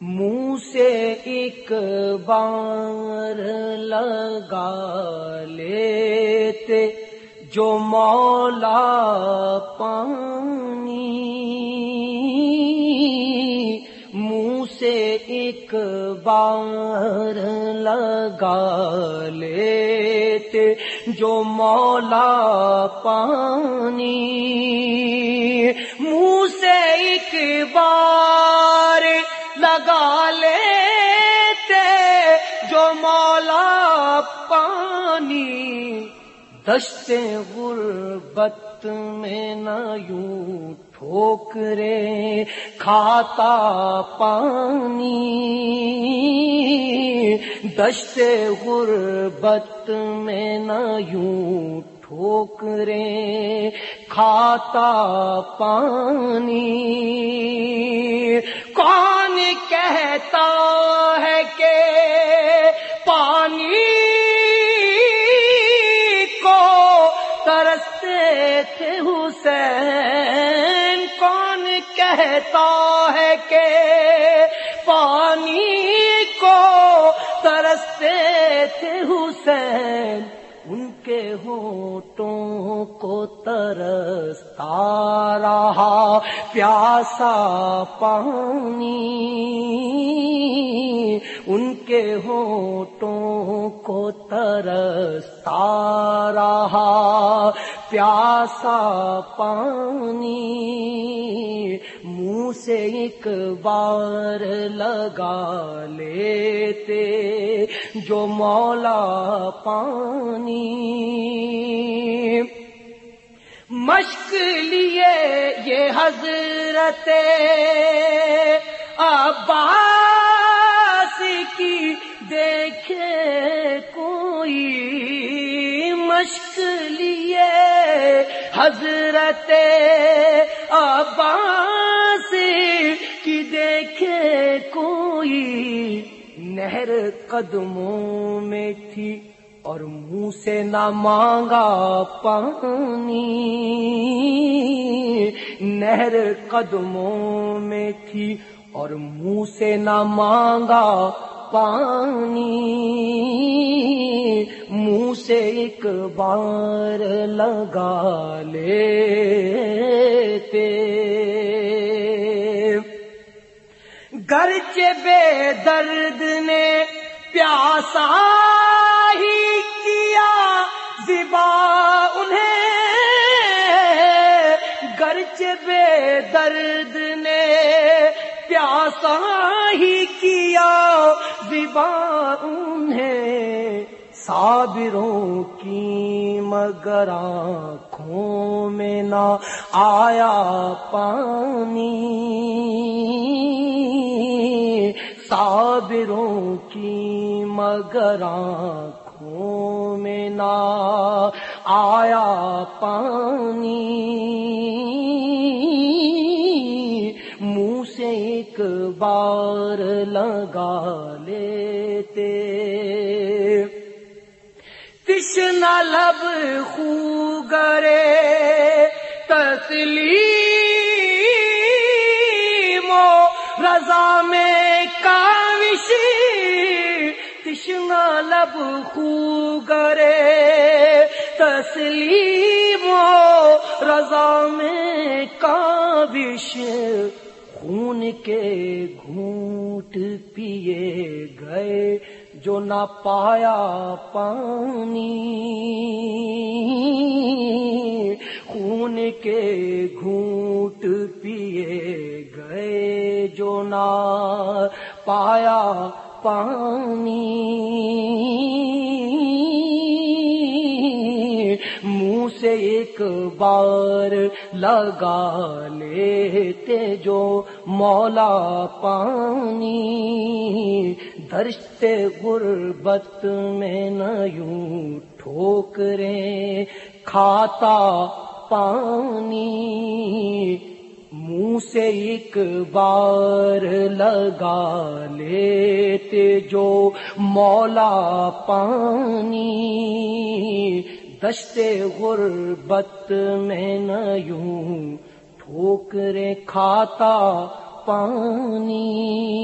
منہ سے ایک بار لگا لیتے جو مولا پانی۔ منہ سے ایک بار لگا لیتے جو مولا پانی۔ لگا لیتے جو مولا پانی دشت غربت میں نہ یوں ٹھوکرے کھاتا پانی دشت غربت میں نہ یوں ٹھوکرے کھاتا پانی کہتا ہے کہ پانی کو ترستے تھے حسین کون کہتا ہے کہ پانی کو ترستے تھے حسین کے ہونٹوں کو ترستا رہا۔ پیاسا پانی ان کے ہونٹوں کو ترستا رہا۔ پیاسا پانی منہ سے ایک بار لگا لیتے جو مولا پانی۔ مشق لیے یہ حضرت عباس کی دیکھے کوئی۔ مشق لیے حضرت عباس کی دیکھے کوئی۔ نہر قدموں میں تھی اور منہ سے نہ مانگا پانی۔ نہر قدموں میں تھی اور منہ سے نہ مانگا پانی۔ منہ سے ایک بار لگا لیتے۔ گرچہ بے درد نے پیاسا ہی کیا، زبا انہیں۔ گرچہ بے درد نے پیاسا ہی کیا، زبا انہیں۔ صابروں کی مگر آنکھوں میں نہ آیا پانی۔ صابروں کی مگر آنکھوں میں نہ آیا پانی۔ منہ سے ایک بار لگا لیتے۔ تشنا لب خو گرے تسلی رضا میں کاوشی تشنا لب خو گرے تسلیم رضا میں کاوش خون کے گھونٹ پیے گئے، جو نہ پایا پانی۔ خون کے گھونٹ پیے گئے نہ پایا پانی۔ منہ سے ایک بار لگا لیتے جو مولا پانی۔ درشت غربت میں نہ یوں ٹھوکریں کھاتا پانی۔ منہ سے ایک بار لگا لیتے جو مولا پانی۔ دشت غربت میں نہ یوں ٹھوکریں کھاتا پانی۔